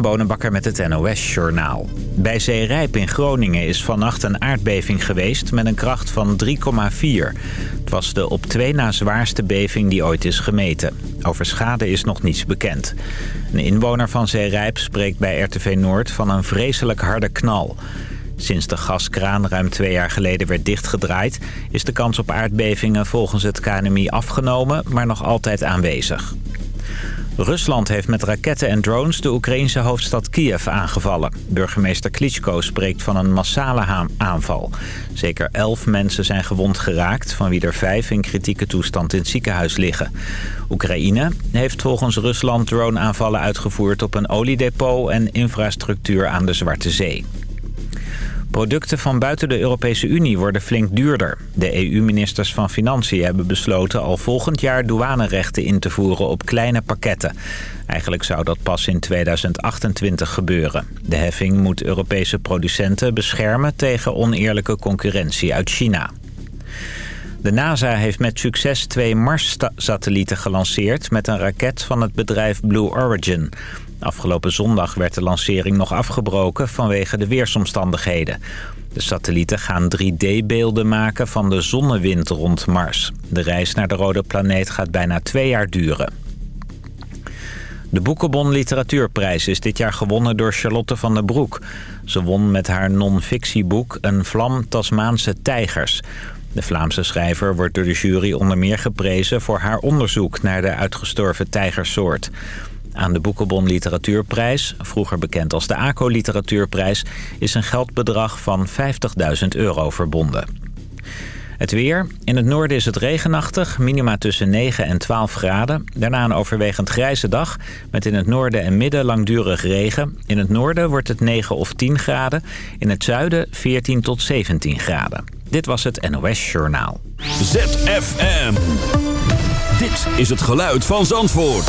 Bonenbakker met het NOS Journaal. Bij Zeerijp in Groningen is vannacht een aardbeving geweest met een kracht van 3,4. Het was de op twee na zwaarste beving die ooit is gemeten. Over schade is nog niets bekend. Een inwoner van Zeerijp spreekt bij RTV Noord van een vreselijk harde knal. Sinds de gaskraan ruim twee jaar geleden werd dichtgedraaid... is de kans op aardbevingen volgens het KNMI afgenomen, maar nog altijd aanwezig. Rusland heeft met raketten en drones de Oekraïnse hoofdstad Kiev aangevallen. Burgemeester Klitschko spreekt van een massale aanval. Zeker elf mensen zijn gewond geraakt, van wie er vijf in kritieke toestand in het ziekenhuis liggen. Oekraïne heeft volgens Rusland drone-aanvallen uitgevoerd op een oliedepot en infrastructuur aan de Zwarte Zee. Producten van buiten de Europese Unie worden flink duurder. De EU-ministers van Financiën hebben besloten al volgend jaar douanerechten in te voeren op kleine pakketten. Eigenlijk zou dat pas in 2028 gebeuren. De heffing moet Europese producenten beschermen tegen oneerlijke concurrentie uit China. De NASA heeft met succes twee Mars-satellieten gelanceerd... met een raket van het bedrijf Blue Origin. Afgelopen zondag werd de lancering nog afgebroken vanwege de weersomstandigheden. De satellieten gaan 3D-beelden maken van de zonnewind rond Mars. De reis naar de rode planeet gaat bijna twee jaar duren. De Boekenbon Literatuurprijs is dit jaar gewonnen door Charlotte van der Broek. Ze won met haar non-fictieboek Een vlam Tasmaanse tijgers. De Vlaamse schrijver wordt door de jury onder meer geprezen... voor haar onderzoek naar de uitgestorven tijgersoort. Aan de Boekenbon Literatuurprijs, vroeger bekend als de ACO Literatuurprijs... is een geldbedrag van 50.000 euro verbonden. Het weer. In het noorden is het regenachtig, minima tussen 9 en 12 graden. Daarna een overwegend grijze dag, met in het noorden en midden langdurig regen. In het noorden wordt het 9 of 10 graden, in het zuiden 14 tot 17 graden. Dit was het NOS Journaal. ZFM. Dit is het geluid van Zandvoort.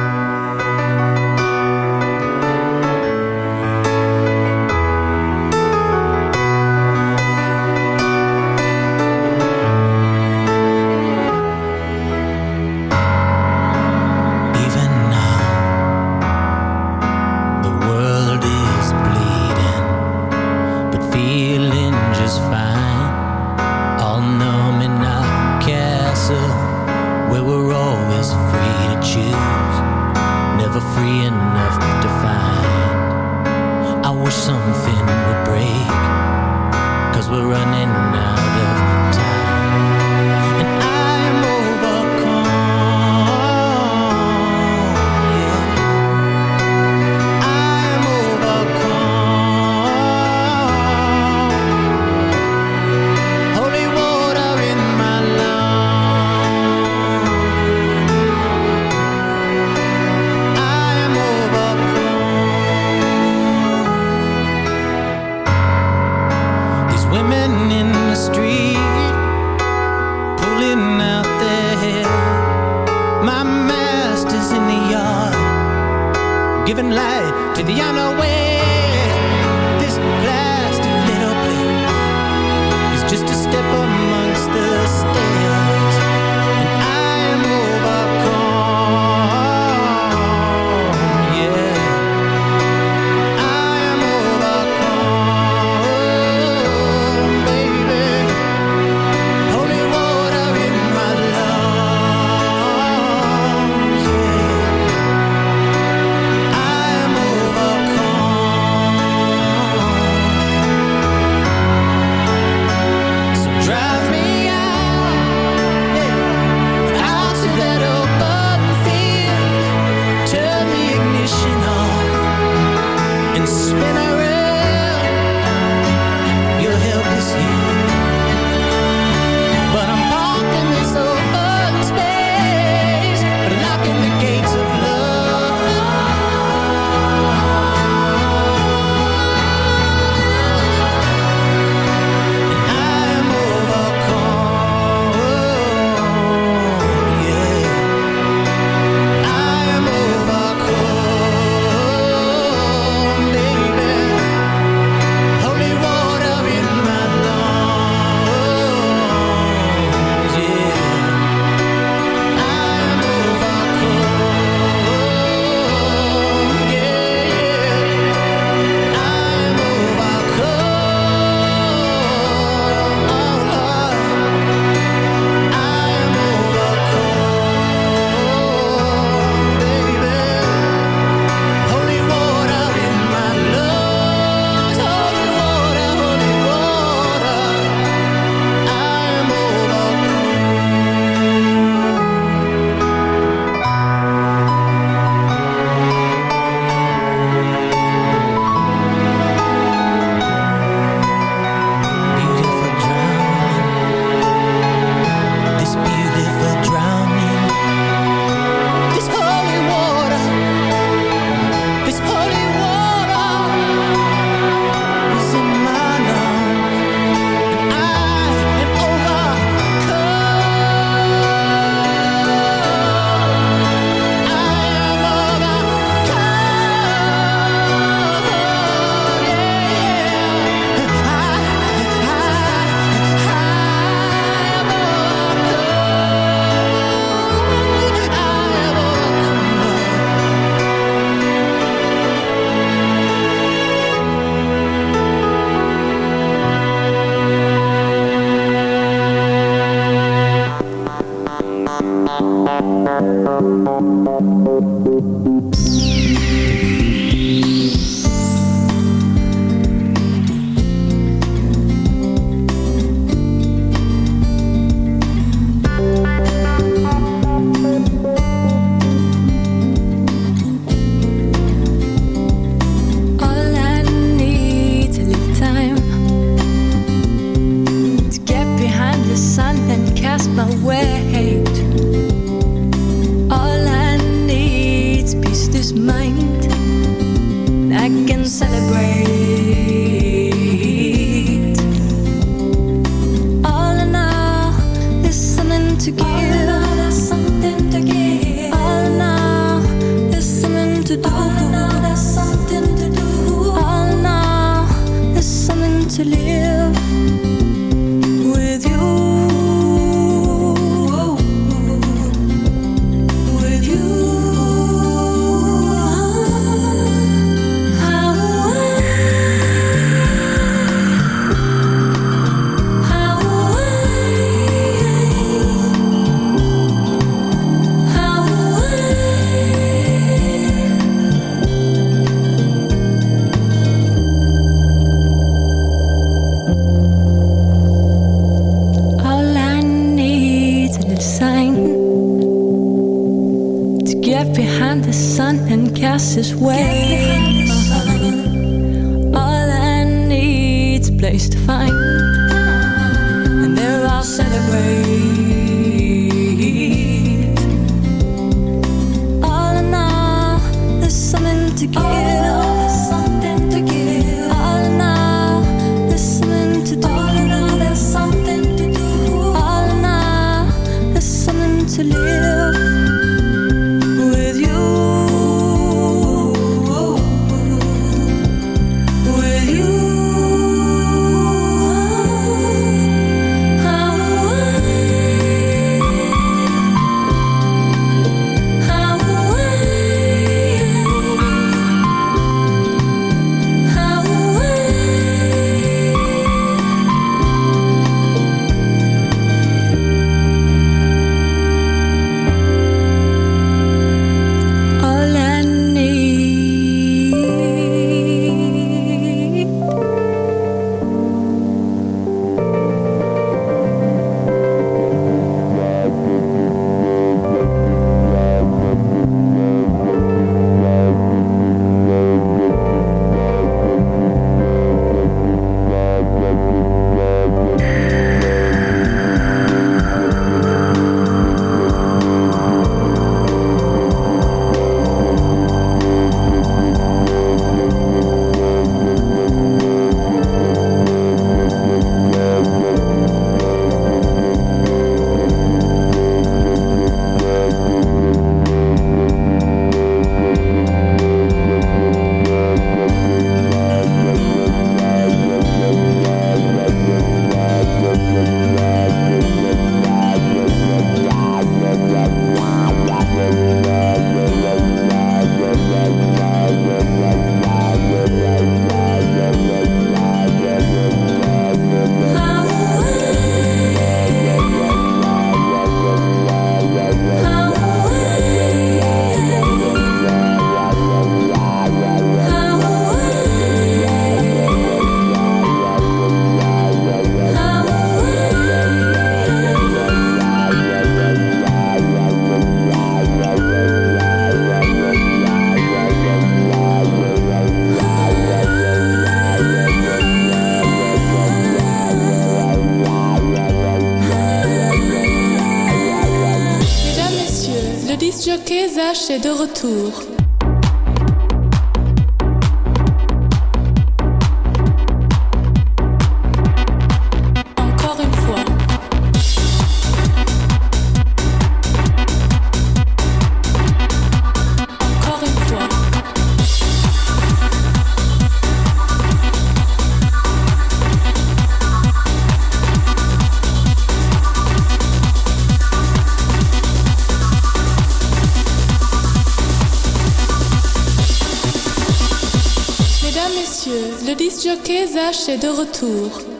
Est de retour.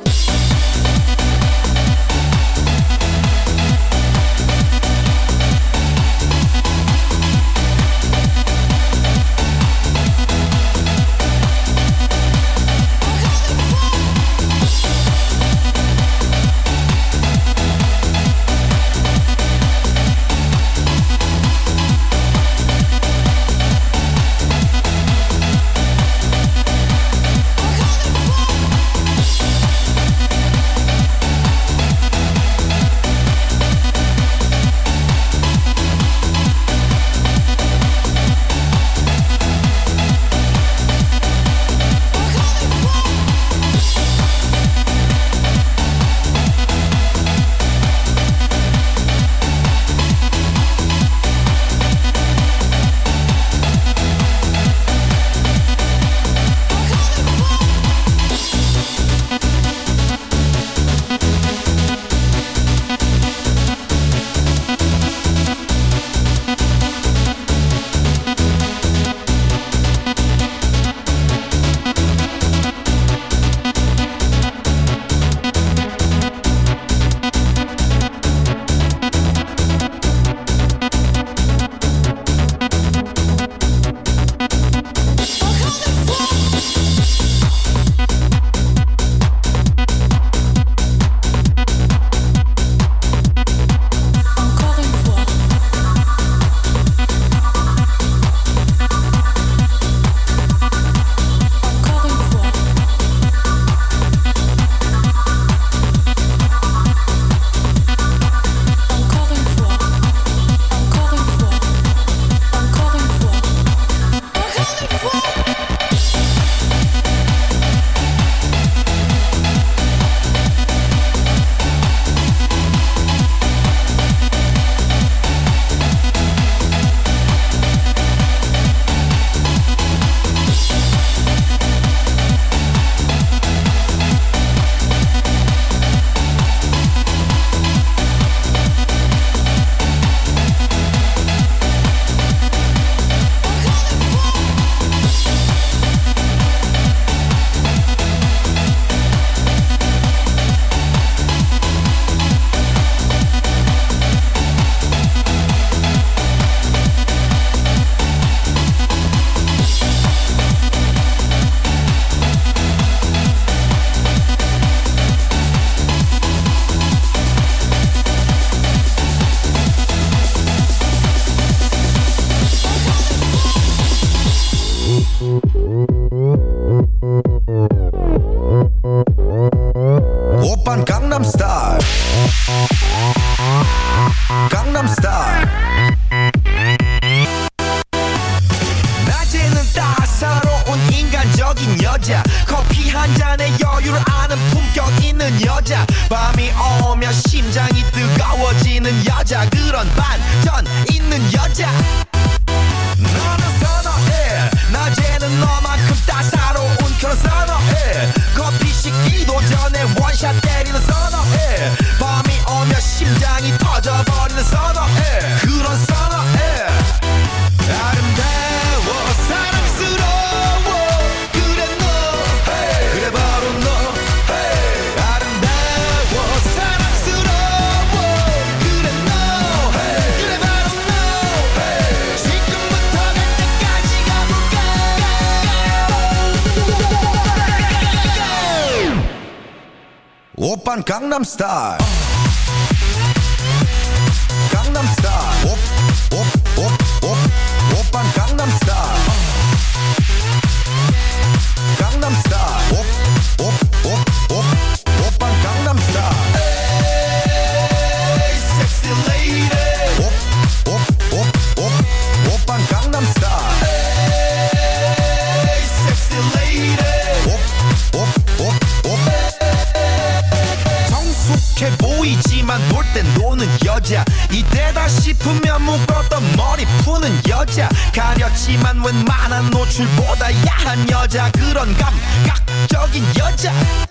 한 여자 그런 감각적인 여자.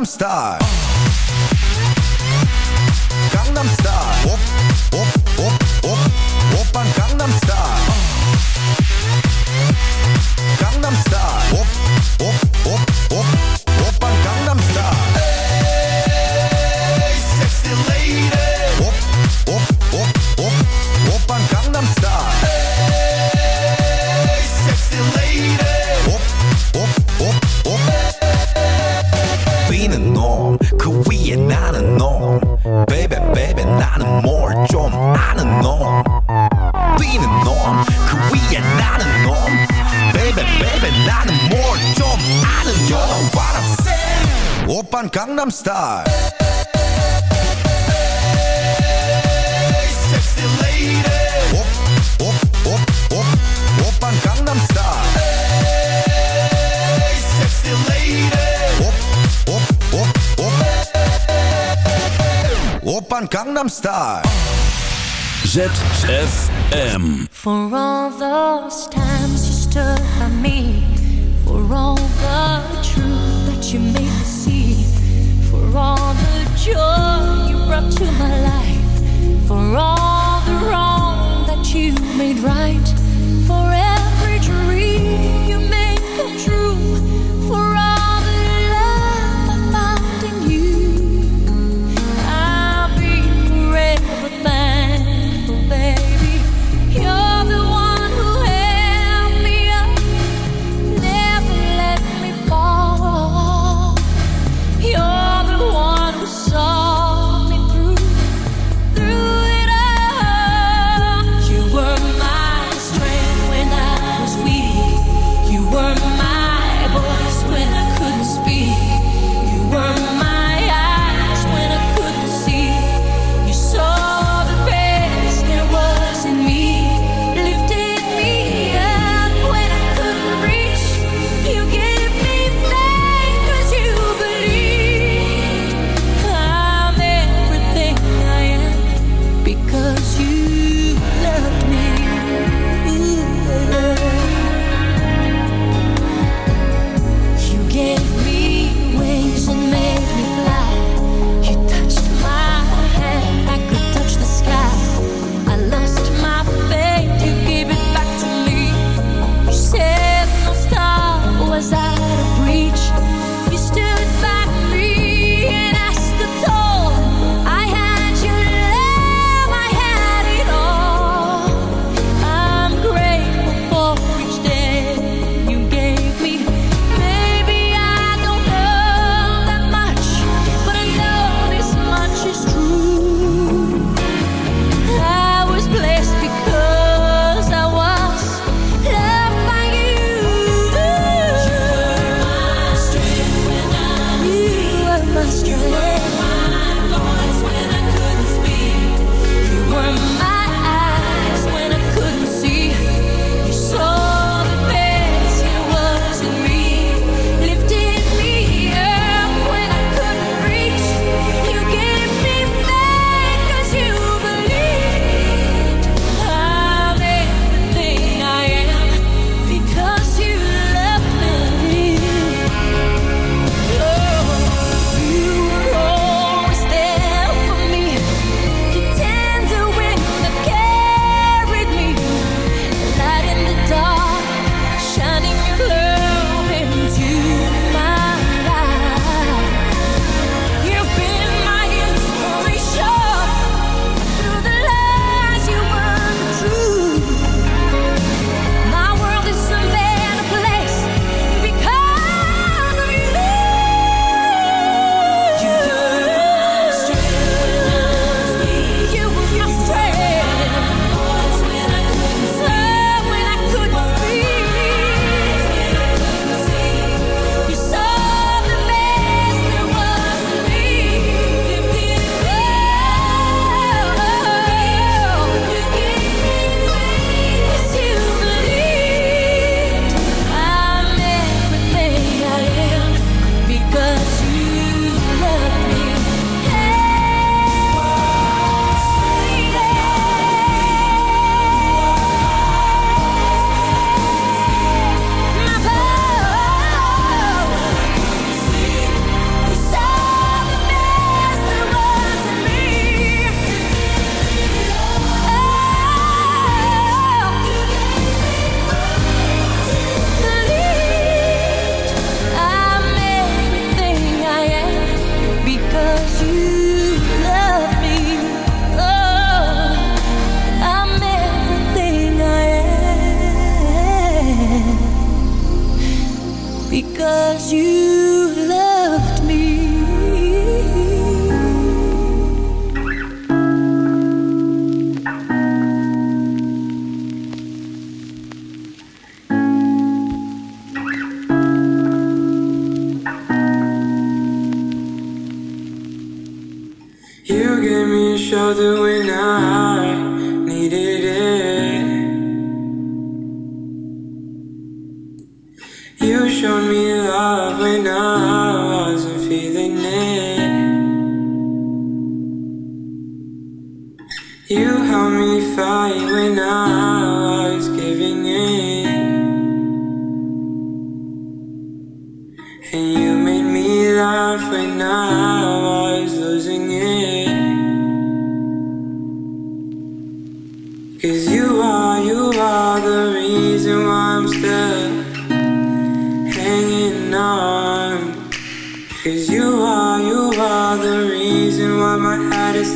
I'm star. Gangnam Style. Gangnam Style. ZFM. For all those times you stood by me, for all the truth that you made for all the joy you brought to my life, for all the wrong that you made right, forever.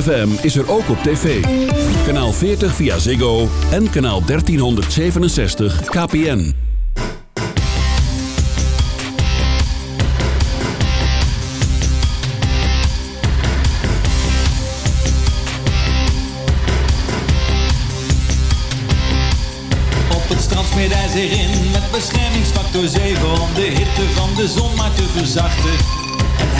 ZFM is er ook op tv. Kanaal 40 via Ziggo en kanaal 1367 KPN. Op het strand smeert hij in met beschermingsfactor 7 om de hitte van de zon maar te verzachten.